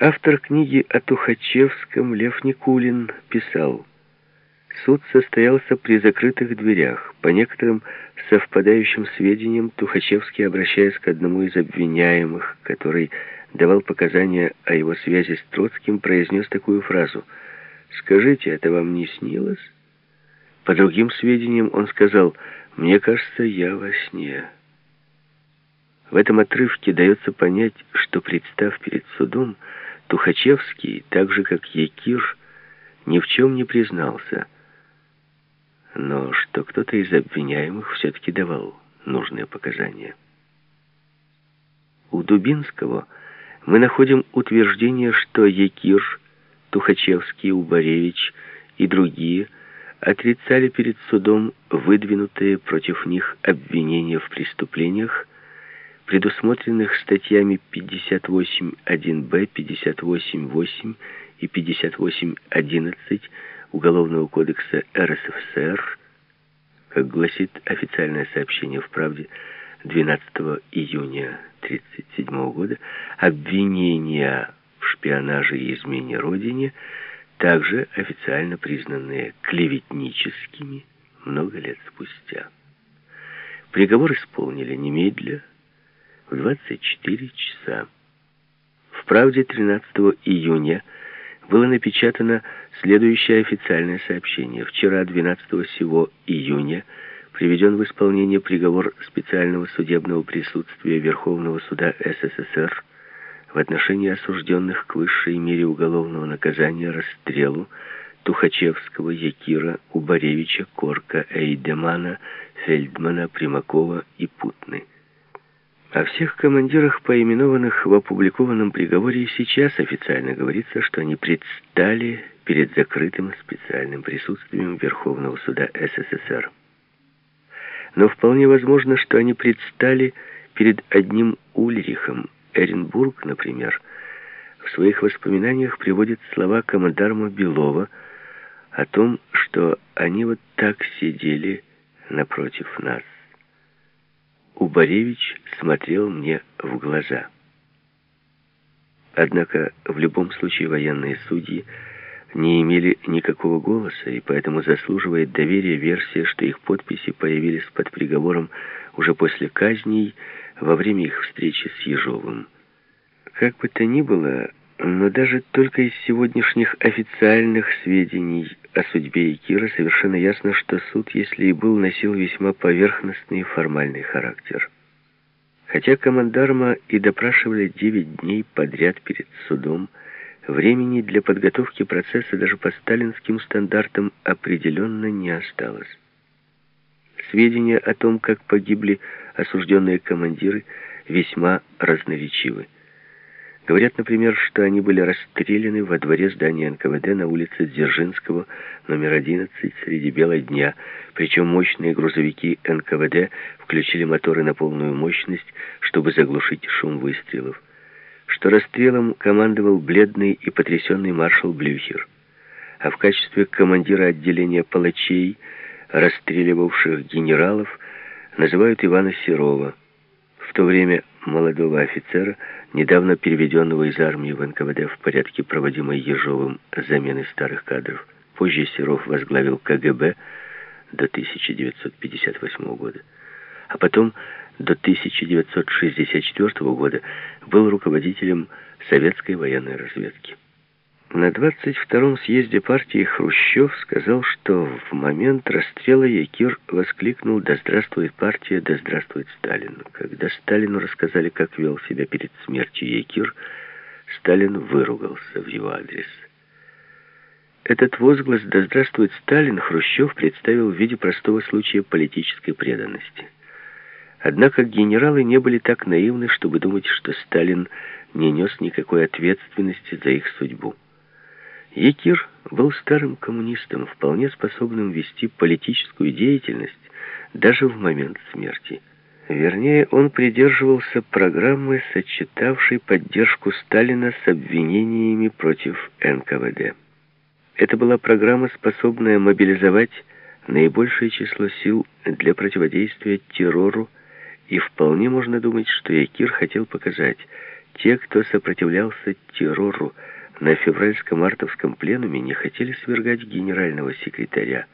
Автор книги о Тухачевском Лев Никулин писал Суд состоялся при закрытых дверях. По некоторым совпадающим сведениям, Тухачевский, обращаясь к одному из обвиняемых, который давал показания о его связи с Троцким, произнес такую фразу «Скажите, это вам не снилось?» По другим сведениям он сказал «Мне кажется, я во сне». В этом отрывке дается понять, что, представ перед судом, Тухачевский, так же как Якир, ни в чем не признался – но что кто-то из обвиняемых все-таки давал нужные показания. У Дубинского мы находим утверждение, что Якир, Тухачевский, Убаревич и другие отрицали перед судом выдвинутые против них обвинения в преступлениях, предусмотренных статьями 58.1б, 58.8 и 58.11 Уголовного кодекса РСФСР, как гласит официальное сообщение в «Правде» 12 июня 1937 года, обвинения в шпионаже и измене Родине, также официально признанные клеветническими много лет спустя. Приговор исполнили немедля в 24 часа. В «Правде» 13 июня было напечатано следующее официальное сообщение. Вчера, 12 сего июня, приведен в исполнение приговор специального судебного присутствия Верховного суда СССР в отношении осужденных к высшей мере уголовного наказания расстрелу Тухачевского, Якира, Убаревича, Корка, Эйдемана, Фельдмана, Примакова и Путны. О всех командирах, поименованных в опубликованном приговоре, сейчас официально говорится, что они предстали перед закрытым специальным присутствием Верховного суда СССР. Но вполне возможно, что они предстали перед одним Ульрихом. Эренбург, например, в своих воспоминаниях приводит слова командарма Белова о том, что они вот так сидели напротив нас. Убаревич смотрел мне в глаза. Однако в любом случае военные судьи не имели никакого голоса, и поэтому заслуживает доверия версия, что их подписи появились под приговором уже после казней во время их встречи с Ежовым. Как бы то ни было, но даже только из сегодняшних официальных сведений о судьбе Икира совершенно ясно, что суд, если и был, носил весьма поверхностный и формальный характер. Хотя командарма и допрашивали 9 дней подряд перед судом, времени для подготовки процесса даже по сталинским стандартам определенно не осталось. Сведения о том, как погибли осужденные командиры, весьма разноречивы. Говорят, например, что они были расстреляны во дворе здания НКВД на улице Дзержинского, номер 11, среди бела дня. Причем мощные грузовики НКВД включили моторы на полную мощность, чтобы заглушить шум выстрелов. Что расстрелом командовал бледный и потрясенный маршал Блюхер. А в качестве командира отделения палачей, расстреливавших генералов, называют Ивана Серова. В то время молодого офицера, недавно переведенного из армии в НКВД в порядке проводимой Ежовым замены старых кадров. Позже Серов возглавил КГБ до 1958 года, а потом до 1964 года был руководителем советской военной разведки. На 22-м съезде партии Хрущев сказал, что в момент расстрела Якир воскликнул «Да здравствует партия, да здравствует Сталин». Когда Сталину рассказали, как вел себя перед смертью Якир, Сталин выругался в его адрес. Этот возглас «Да здравствует Сталин» Хрущев представил в виде простого случая политической преданности. Однако генералы не были так наивны, чтобы думать, что Сталин не нес никакой ответственности за их судьбу. Якир был старым коммунистом, вполне способным вести политическую деятельность даже в момент смерти. Вернее, он придерживался программы, сочетавшей поддержку Сталина с обвинениями против НКВД. Это была программа, способная мобилизовать наибольшее число сил для противодействия террору, и вполне можно думать, что Якир хотел показать, Те, кто сопротивлялся террору на февральско-мартовском пленуме, не хотели свергать генерального секретаря,